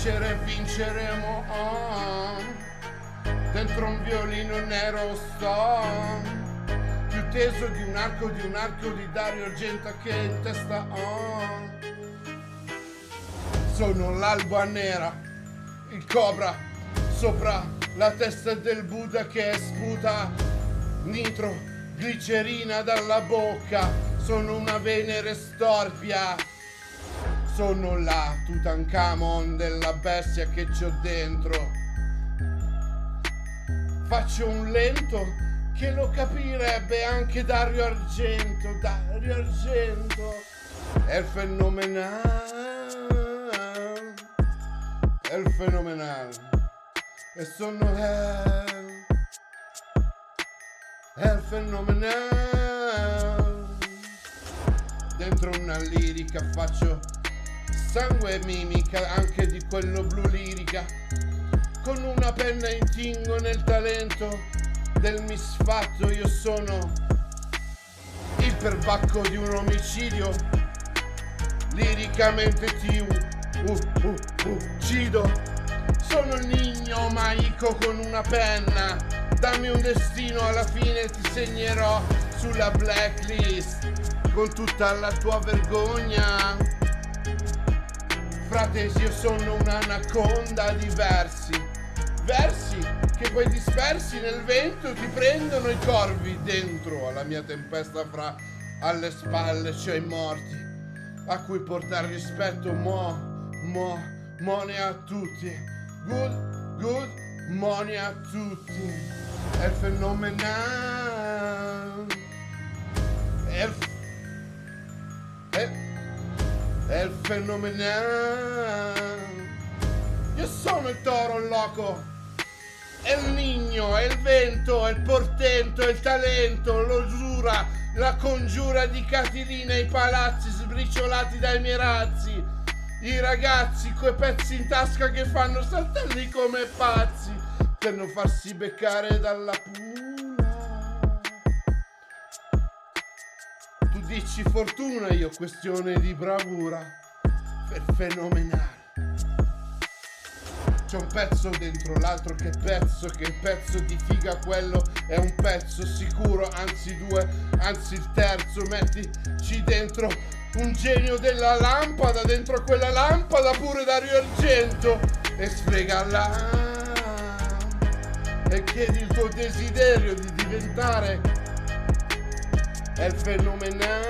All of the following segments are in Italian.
vincere, vinceremo. Oh. Dentro un violino nero sto. Più teso di un arco, di un arco di Dario Argenta che in testa ho. Sono l'alba nera, il cobra sopra la testa del Buddha che sputa nitro, glicerina dalla bocca. Sono una venere storpia. Sono la Tutankhamon della bestia che c'ho dentro. Faccio un lento che lo capirebbe anche Dario Argento. Dario Argento è fenomenale. È fenomenale. E sono è il fenomenale. Dentro una lirica faccio sangue mimica anche di quello blu lirica. Con una penna intingo nel talento del misfatto io sono il perbacco di un omicidio. Liricamente ti u- u- u- uccido. Sono il nigno maico con una penna. Dammi un destino, alla fine ti segnerò sulla blacklist con tutta la tua vergogna. Frate, io sono un'anaconda di versi, versi che poi dispersi nel vento ti prendono i corvi dentro alla mia tempesta fra alle spalle c'ho i morti a cui portare rispetto mo, mo, mone a tutti, good, good, mone a tutti, è fenomenale, è, è, è il fenomenale. Io sono il toro loco. È il nigno, è il vento, è il portento, è il talento, l'usura, la congiura di Catilina, i palazzi sbriciolati dai miei razzi, i ragazzi coi pezzi in tasca che fanno saltelli come pazzi per non farsi beccare dalla pula. Dici fortuna, io questione di bravura, per fenomenale. C'è un pezzo dentro l'altro che pezzo, che pezzo di figa quello. È un pezzo sicuro, anzi due, anzi il terzo, mettici dentro un genio della lampada, dentro quella lampada pure Dario Argento. E sfrega là e chiedi il tuo desiderio di diventare è fenomenale.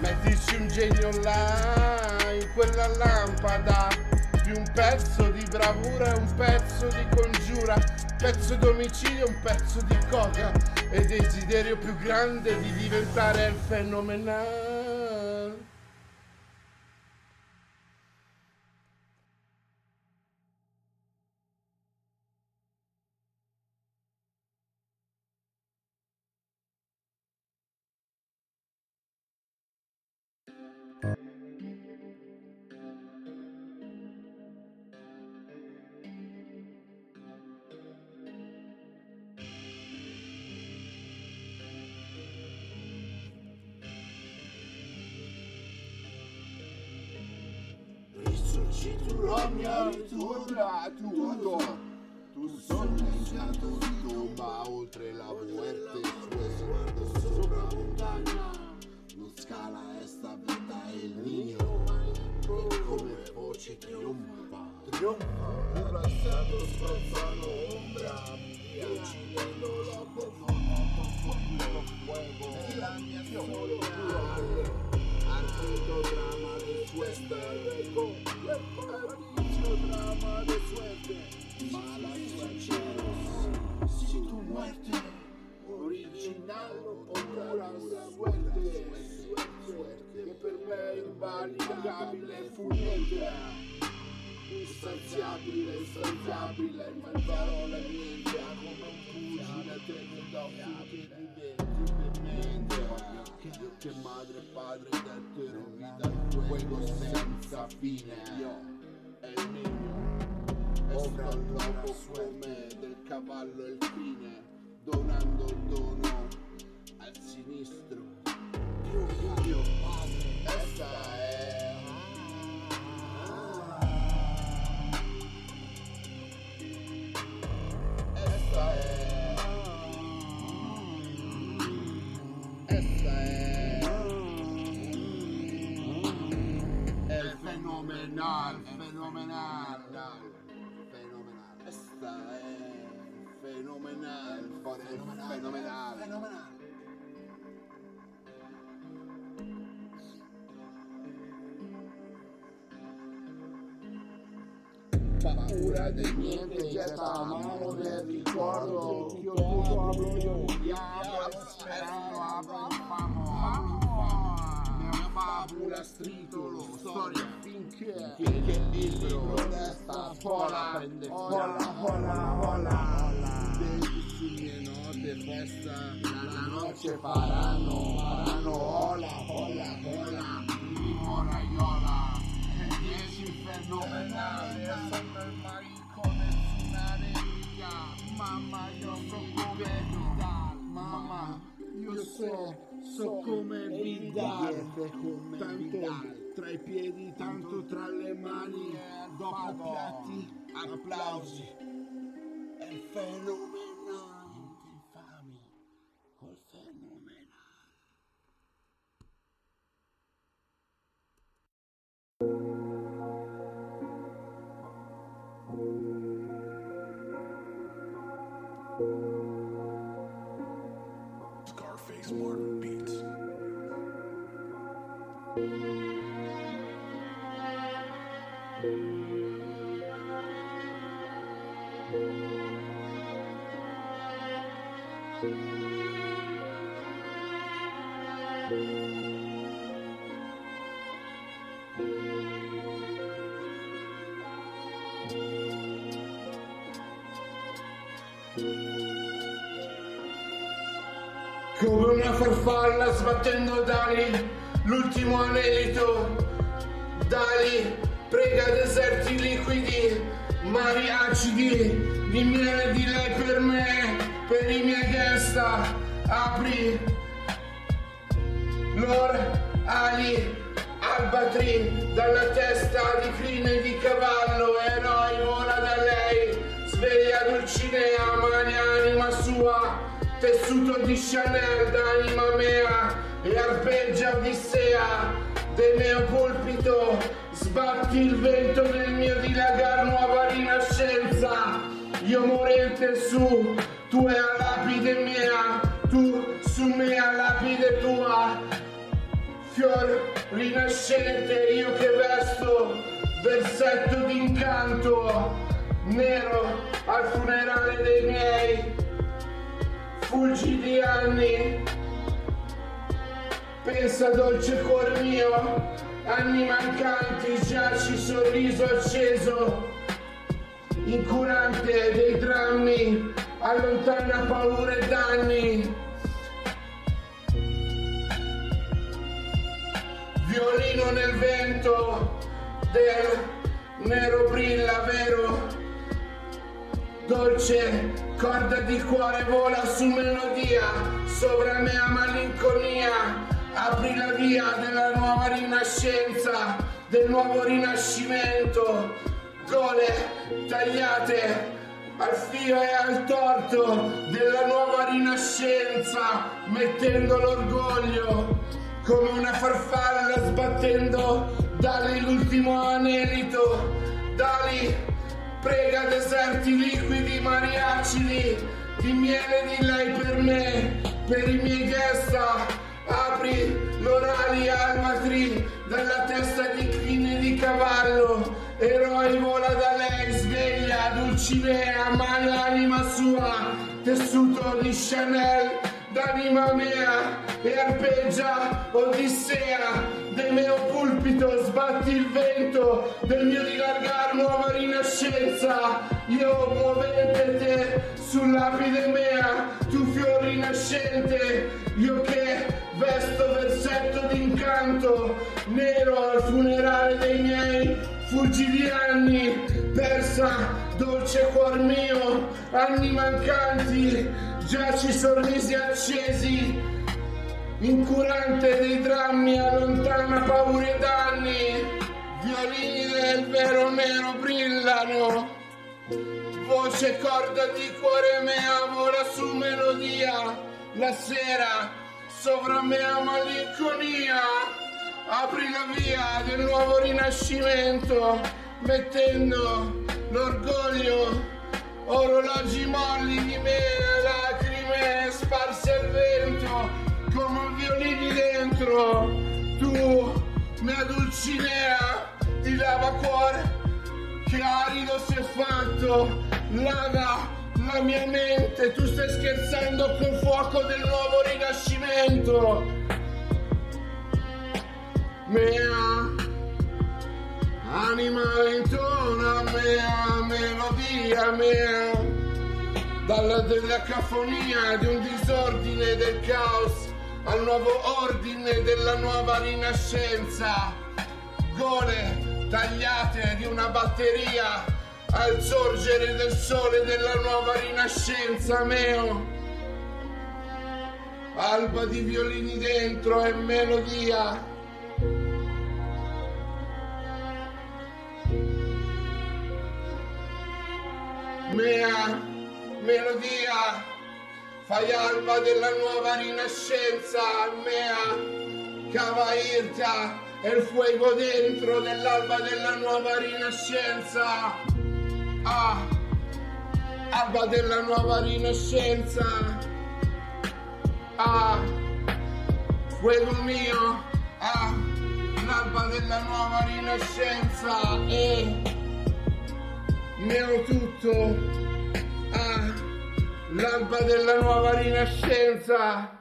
Mettici un genio là in quella lampada più un pezzo di bravura e un pezzo di congiura, pezzo d'omicidio, un pezzo di coca e desiderio più grande di diventare il fenomenale. Risorgiturò ritorna tutto Tu sogneggiato tomba oltre la muerte Sueso sopra montagna Non scala esta vita e il niño E come voce trionfa Trionfa Abbracciato spazzano ombra Uccidendo loco fuego fuego E la mia storia paradiso drama de suerte Mala sinceros Si tu muerte Original o pura suerte Suerte che per me è invariabile e funesta Insaziabile, insaziabile, ma in parole mie come un pugile tenendo affinché diventi demente che madre e padre dettero vita al fuego senza fine il mio Ora l'uomo come del cavallo il fine Donando il dono al sinistro Dio mio padre fenomenale, fenomenale, fenomenale. paura di niente, getta a mano del ricordo, che io tutto apro io, diavolo, speravo, apro il famo, fabula, stritolo, storia, finché, finché il libro resta fola, prende fola, fola, fola, sulle note festa, la noce faranno, faranno, ola, ola, ola, ora, iola, dieci fenomenali, sono il marico nessuna replica, mamma io so come mamma, io so so come Vidal, tanto tra i piedi, tanto tra le mani, dopo piatti, applausi. È fenomenale, una farfalla sbattendo Dali, l'ultimo anelito. Dali, prega deserti liquidi, mari acidi, di miele di lei per me, per i miei gesta. Apri, lor ali, albatri, dalla testa di crine di cavallo, tessuto di Chanel d'anima mea, e arpeggia Odissea, del mio pulpito, sbatti il vento nel mio dilagar nuova rinascenza, io morente su, tu è a lapide mia, tu su mea lapide tua, fior rinascente io che vesto versetto d'incanto nero al funerale dei miei fulgidi anni pensa dolce cuor mio anni mancanti giaci sorriso acceso. Incurante dei drammi allontana paure e danni. Violino nel vento del nero brilla vero. Dolce corda di cuore vola su melodia sovra mea malinconia. Apri la via della nuova rinascenza del nuovo rinascimento. Gole tagliate al filo e al torto della nuova rinascenza mettendo l'orgoglio come una farfalla sbattendo Dali l'ultimo anelito. Dali prega deserti liquidi mari acidi di miele di lei per me per i miei gesta apri l'orali almatri dalla testa di crine di cavallo. Eroi vola da lei sveglia Dulcinea ma l'anima sua tessuto di Chanel d'anima mea e arpeggia Odissea del mio pulpito sbatti il vento del mio dilargar nuova rinascenza. Io muovente te sull'apide mea tu fior rinascente io che vesto versetto d'incanto nero al funerale dei miei fulgidi anni persa dolce cuor mio anni mancanti giaci sorrisi accesi incurante dei drammi allontana paure e danni. Violini del vero nero brillano voce corda di cuore mea vola su melodia. La sera sovra mea malinconia apri la via del nuovo rinascimento, mettendo l'orgoglio, orologi molli di me, lacrime sparse al vento, come violini dentro, tu, mia dulcinea, di lava cuore, che arido si è fatto, lava la mia mente, tu stai scherzando col fuoco del nuovo rinascimento. Mea, anima intona, mea, melodia, mea, dalla della cafonia di un disordine del caos al nuovo ordine della nuova rinascenza. Gole tagliate di una batteria al sorgere del sole della nuova rinascenza, meo. Alba di violini dentro e melodia. Mea, melodia, fai alba della nuova rinascenza, mea, cava irta, e il fuego dentro dell'alba della nuova rinascenza. Ah, alba della nuova rinascenza. Ah, fuego mio. Ah, l'alba della nuova rinascenza. E mio tutto. Ah, l'alba della nuova rinascenza.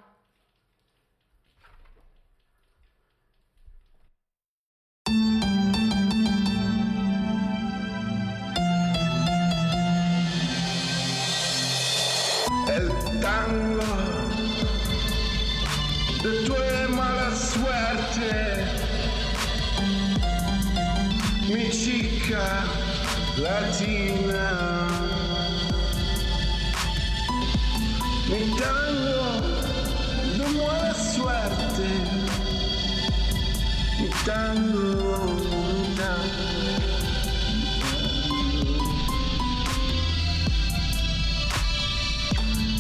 el tango de tu mala suerte, mi chica latina, mi tango de mala suerte, mi tango, mi tango.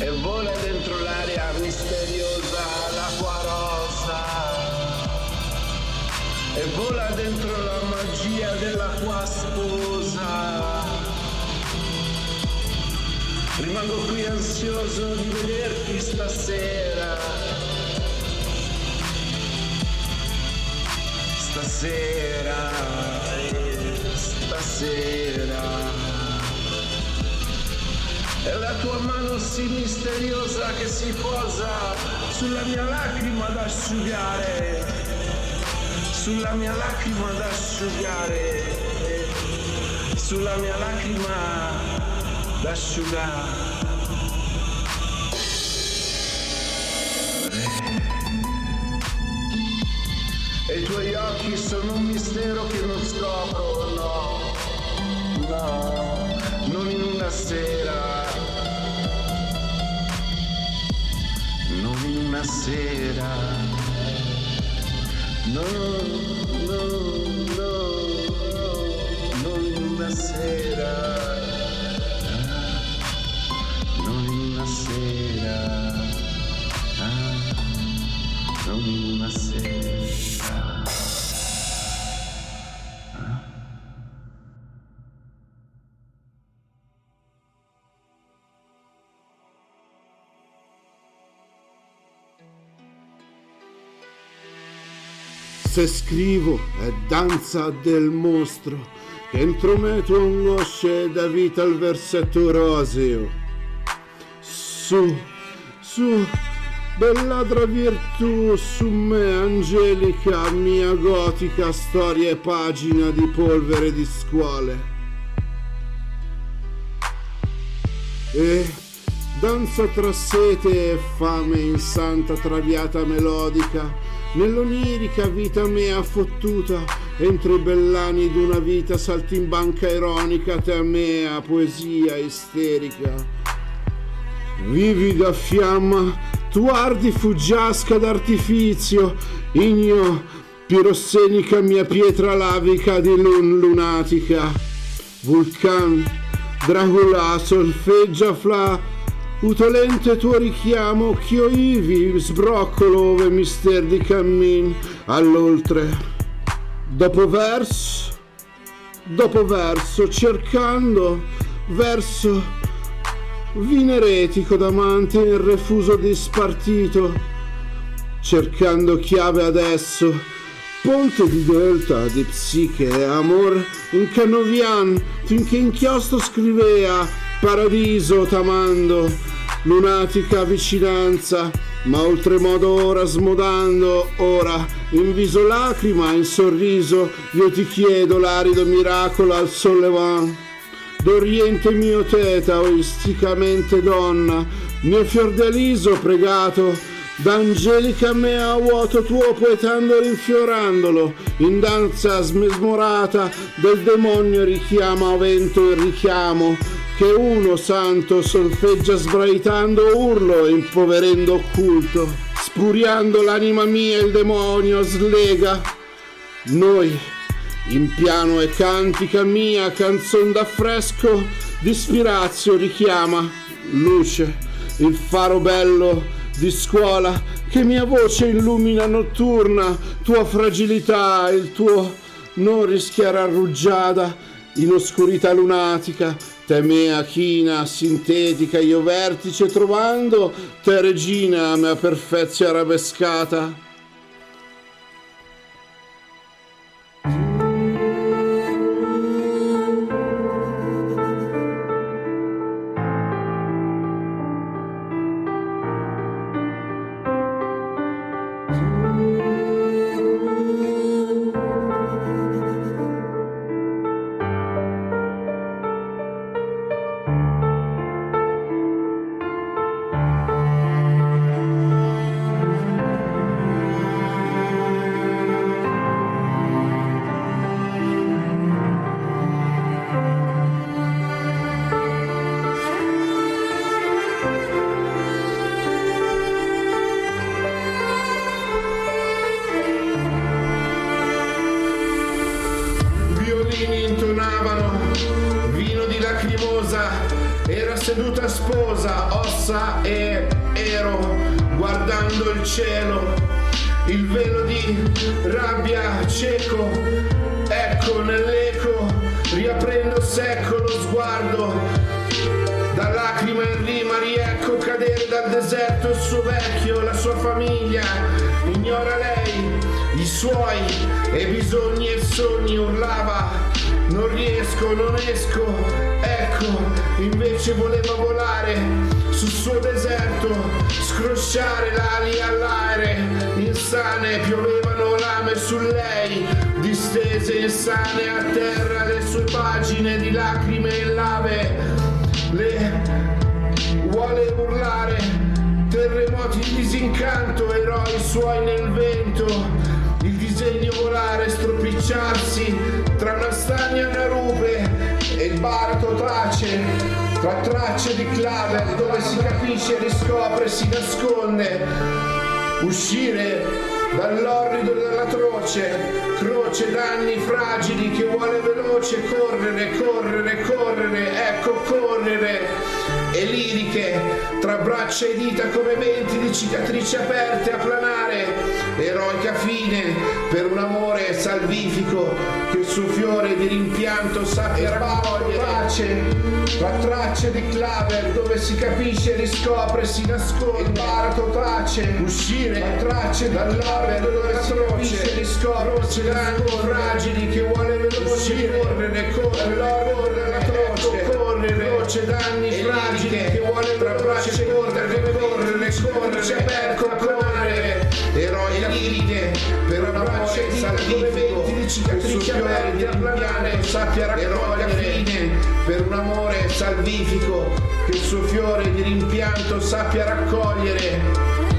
e vola dentro l'aria misteriosa l'acqua rosa e vola dentro la magia dell'acqua sposa. Rimango qui ansioso di vederti stasera. Stasera stasera. È la tua mano sì misteriosa che si posa sulla mia lacrima da asciugare, sulla mia lacrima da asciugare, sulla mia lacrima da asciugare. E i tuoi occhi sono un mistero che non scopro, no, no, non in una sera, non in una sera, no, no, no, Se scrivo è danza del mostro, che entro me tu angosce da vita al versetto roseo. Su, su, belladra virtù su me, angelica, mia gotica storia e pagina di polvere e di scuole. E danza tra sete e fame in santa traviata melodica, nell'onirica vita mea fottuta, entro i bellani d'una vita saltimbanca ironica, te mea poesia isterica. Vivida fiamma, tu ardi fuggiasca d'artifizio, igno pirossenica mia pietra lavica di lun lunatica. Vulcan, Dracula solfeggia fra Utolente tuo richiamo, ch'io ivi sbroccolo ove mister di cammin all'oltre. Dopo verso, dopo verso, cercando verso vineretico d'amante in refuso dispartito, cercando chiave adesso, ponte di delta di psiche amor in canovian finché inchiostro scrivea paradiso tamando lunatica vicinanza ma oltremodo ora smodando ora in viso lacrima in sorriso io ti chiedo l'arido miracolo al sollevan d'oriente mio teta oisticamente donna mio fiordeliso pregato d'angelica mea vuoto tuo poetando rinfiorandolo in danza smesmorata del demonio richiama a vento il richiamo che uno santo solfeggia sbraitando urlo e impoverendo occulto spuriando l'anima mia il demonio slega. Noi in piano e cantica mia canzon d'affresco di spirazio richiama luce il faro bello di scuola che mia voce illumina notturna tua fragilità il tuo non rischiare rugiada in oscurità lunatica te mea china sintetica io vertice trovando te regina mea perfezia arabescata dal deserto il suo vecchio, la sua famiglia, ignora lei, i suoi e bisogni e sogni urlava non riesco, non esco, ecco, invece voleva volare sul suo deserto, scrosciare l'ali all'aere, insane piovevano lame su lei, distese insane a terra le sue pagine di lacrime e lave, le vuole urlare, terremoti di disincanto, eroi suoi nel vento, il disegno volare, stropicciarsi tra una stagna e una rupe e il baratro trace, tra tracce di clave dove si capisce, riscopre, si nasconde, uscire dall'orrido dell'atroce, croce d'anni fragili che vuole veloce correre, correre, correre, ecco correre e liriche tra braccia e dita come venti di cicatrici aperte a planare, eroica fine per un amore salvifico che il suo fiore di rimpianto sappia raccogliere. Pace tra tracce di claver dove si capisce, riscopre, si nasconde, il baratro tace, uscire. a tracce dall'albero dove si capisce, riscopre, si danno fragili che vuole veloce correre, correre, correre, la croce, croce danni fragili che vuole tra braccia correre, correre, correre, per correre, eroi liriche per una braccia salvifico, di cicatrici aperte a planare, sappia raccogliere. fine per un amore salvifico che il suo fiore di rimpianto sappia raccogliere.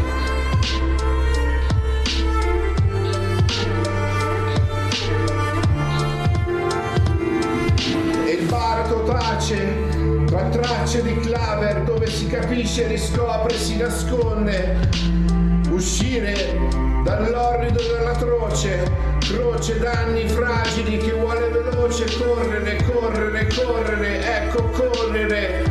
Si capisce, riscopre, si nasconde, uscire dall'orrido dell'atroce, croce. D'anni fragili che vuole veloce correre, correre, correre, ecco correre,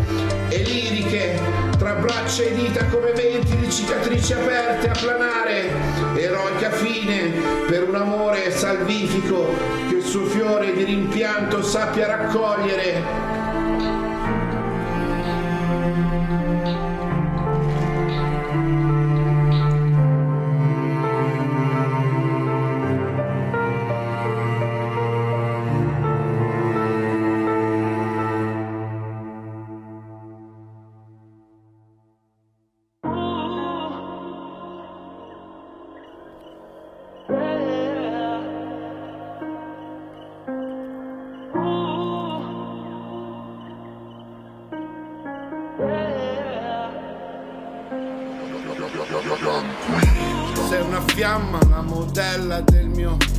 e liriche tra braccia e dita come venti di cicatrici aperte a planare, eroica fine per un amore salvifico che il suo fiore di rimpianto sappia raccogliere modella del mio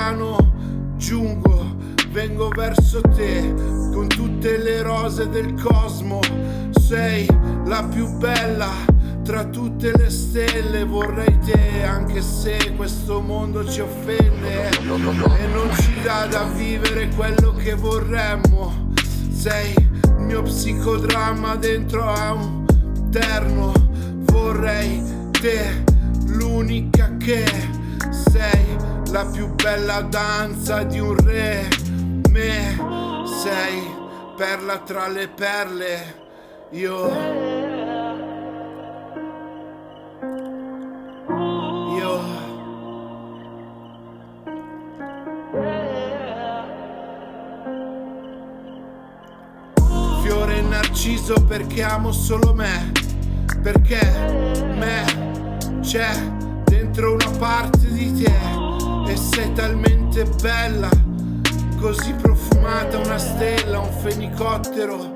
lontano, giungo, vengo verso te con tutte le rose del cosmo, sei la più bella tra tutte le stelle vorrei te anche se questo mondo ci offende. E non ci dà da vivere quello che vorremmo. Sei il mio psicodramma dentro a un terno. Vorrei te, l'unica che sei la più bella danza di un re. Me sei perla tra le perle. Io. Io. Fiore narciso perché amo solo me perché me c'è dentro una parte di te e sei talmente bella, così profumata una stella, un fenicottero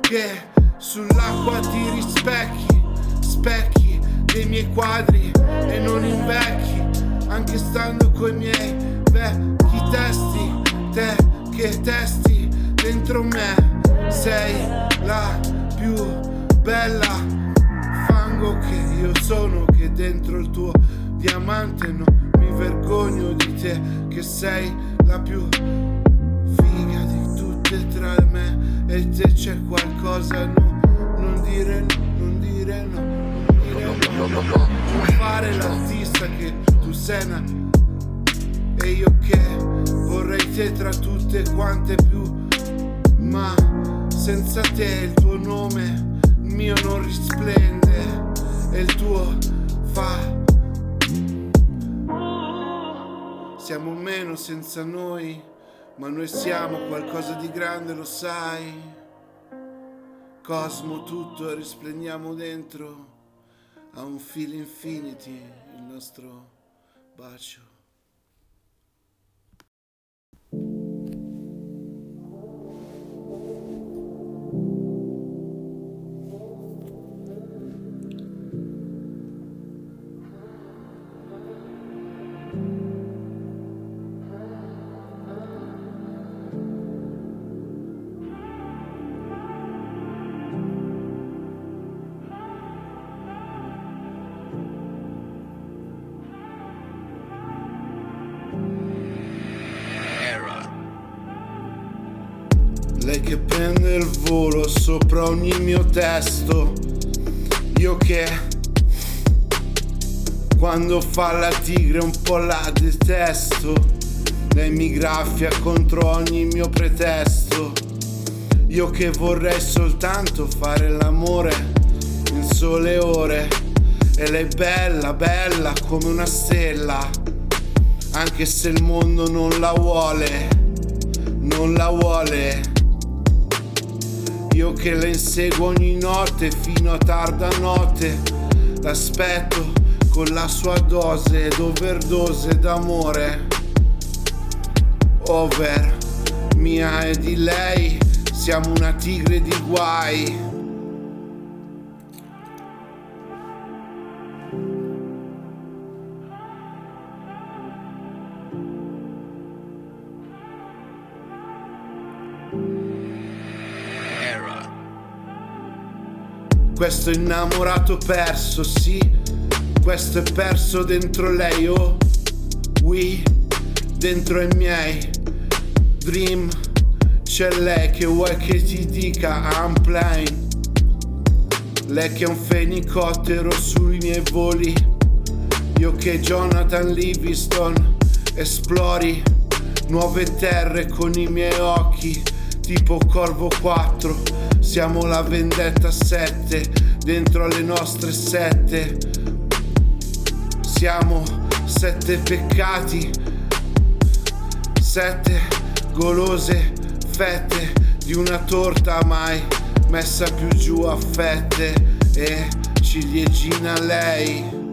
che sull'acqua ti rispecchi, specchi dei miei quadri e non invecchi, anche stando coi miei vecchi testi, te che testi dentro me, sei la più bella fango che io sono, che dentro il tuo diamante non vergogno di te, che sei la più figa di tutte tra me e te c'è qualcosa, no, non dire no, non dire no, non fare l'artista che tu sei una e io che vorrei te tra tutte quante più, ma senza te il tuo nome mio non risplende e il tuo fa. Siamo meno senza noi, ma noi siamo qualcosa di grande, lo sai. Cosmo tutto risplendiamo dentro a un filo infinity il nostro bacio. Che prende il volo sopra ogni mio testo. Io che quando fa la tigre un po' la detesto. Lei mi graffia contro ogni mio pretesto. Io che vorrei soltanto fare l'amore in sole ore. E lei bella, bella come una stella. Anche se il mondo non la vuole, non la vuole. Io che la inseguo ogni notte fino a tarda notte. L'aspetto con la sua dose ed overdose d'amore. Over mia e di lei siamo una tigre di guai. Questo innamorato perso, sì, questo è perso dentro lei, oh, we, dentro i miei dream, c'è lei che vuoi che ti dica I'm playing, lei che è un fenicottero sui miei voli, io che Jonathan Livingston esplori nuove terre con i miei occhi, tipo Corvo 4, siamo la vendetta 7, dentro alle nostre sette, siamo sette peccati, sette golose fette di una torta mai messa più giù a fette e ciliegina lei.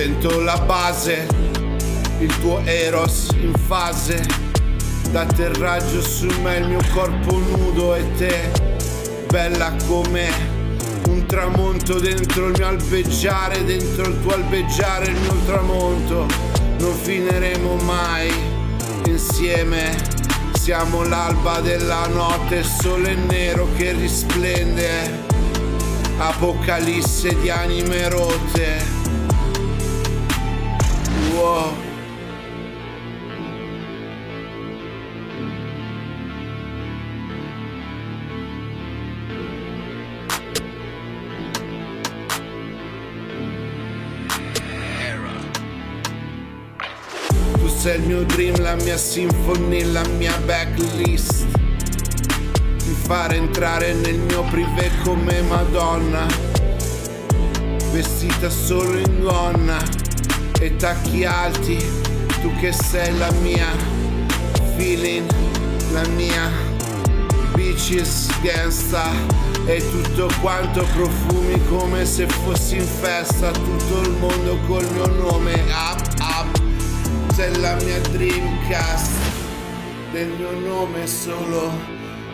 Sento la base, il tuo Eros in fase d'atterraggio su me, il mio corpo nudo e te, bella come un tramonto dentro il mio albeggiare, dentro il tuo albeggiare, il mio tramonto. Non finiremo mai insieme. Siamo l'alba della notte, sole nero che risplende. Apocalisse di anime rotte. Wow. Tu sei il mio dream, la mia symphony, la mia backlist. Mi fare entrare nel mio privé come Madonna. Vestita solo in gonna e tacchi alti. Tu che sei la mia feeling, la mia bitches gangsta e tutto quanto profumi come se fossi in festa tutto il mondo col mio nome up up sei la mia dreamcast del mio nome solo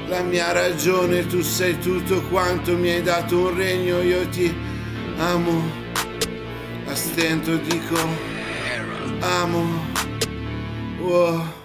la mia ragione tu sei tutto quanto mi hai dato un regno io ti amo stento dico amo oh.